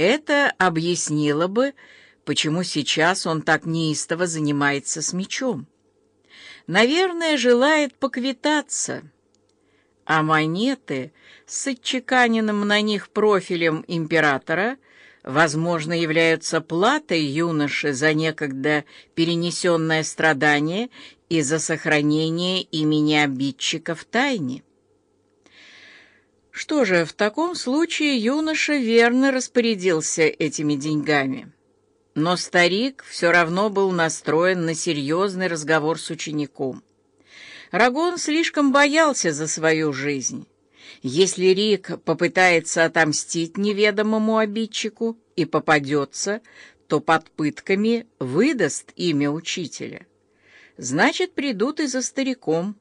Это объяснило бы, почему сейчас он так неистово занимается с мечом. Наверное, желает поквитаться. А монеты с отчеканенным на них профилем императора, возможно, являются платой юноши за некогда перенесенное страдание и за сохранение имени обидчика в тайне. Что же, в таком случае юноша верно распорядился этими деньгами. Но старик все равно был настроен на серьезный разговор с учеником. Рагон слишком боялся за свою жизнь. Если Рик попытается отомстить неведомому обидчику и попадется, то под пытками выдаст имя учителя. Значит, придут и за стариком.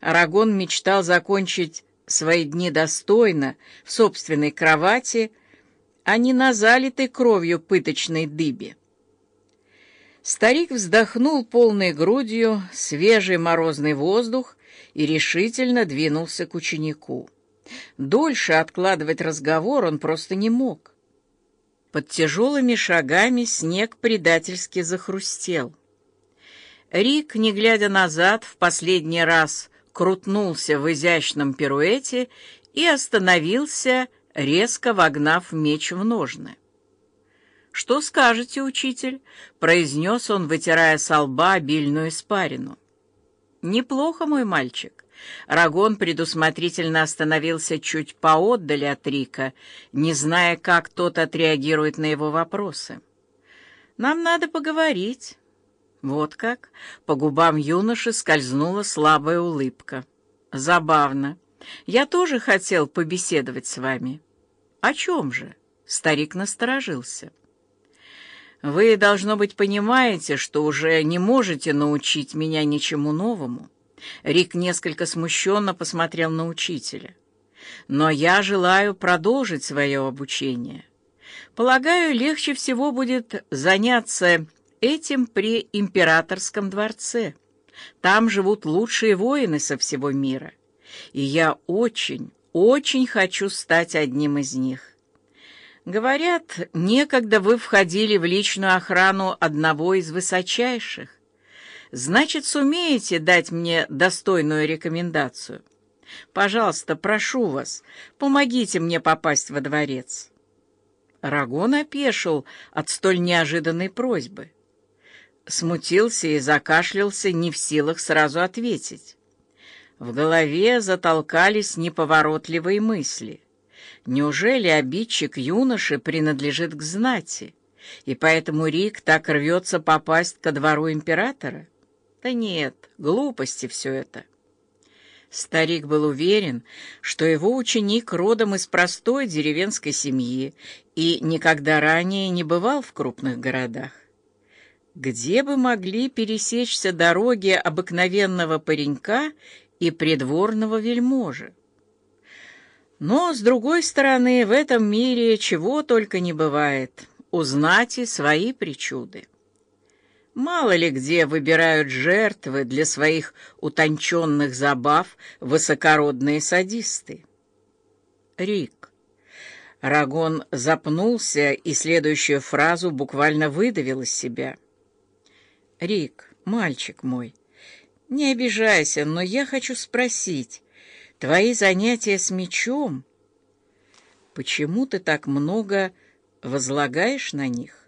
Арагон мечтал закончить свои дни достойно, в собственной кровати, а не на залитой кровью пыточной дыбе. Старик вздохнул полной грудью свежий морозный воздух и решительно двинулся к ученику. Дольше откладывать разговор он просто не мог. Под тяжелыми шагами снег предательски захрустел. Рик, не глядя назад, в последний раз крутнулся в изящном пируэте и остановился, резко вогнав меч в ножны. «Что скажете, учитель?» — произнес он, вытирая со лба обильную испарину. «Неплохо, мой мальчик». Рагон предусмотрительно остановился чуть поотдали от Рика, не зная, как тот отреагирует на его вопросы. «Нам надо поговорить». Вот как? По губам юноши скользнула слабая улыбка. Забавно. Я тоже хотел побеседовать с вами. О чем же? Старик насторожился. Вы, должно быть, понимаете, что уже не можете научить меня ничему новому. Рик несколько смущенно посмотрел на учителя. Но я желаю продолжить свое обучение. Полагаю, легче всего будет заняться этим при императорском дворце. Там живут лучшие воины со всего мира. И я очень, очень хочу стать одним из них. Говорят, некогда вы входили в личную охрану одного из высочайших. Значит, сумеете дать мне достойную рекомендацию? Пожалуйста, прошу вас, помогите мне попасть во дворец. Рагон опешил от столь неожиданной просьбы смутился и закашлялся, не в силах сразу ответить. В голове затолкались неповоротливые мысли. Неужели обидчик юноши принадлежит к знати, и поэтому Рик так рвется попасть ко двору императора? Да нет, глупости все это. Старик был уверен, что его ученик родом из простой деревенской семьи и никогда ранее не бывал в крупных городах. Где бы могли пересечься дороги обыкновенного паренька и придворного вельможи? Но, с другой стороны, в этом мире чего только не бывает. Узнать и свои причуды. Мало ли где выбирают жертвы для своих утонченных забав высокородные садисты. Рик. Рагон запнулся и следующую фразу буквально выдавил из себя — Рик, мальчик мой, не обижайся, но я хочу спросить, твои занятия с мечом, почему ты так много возлагаешь на них?